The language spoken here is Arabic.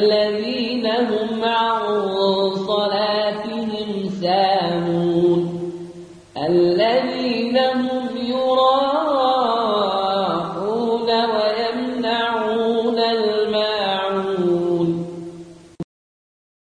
الذين هم عن صلاتهم سامون الذين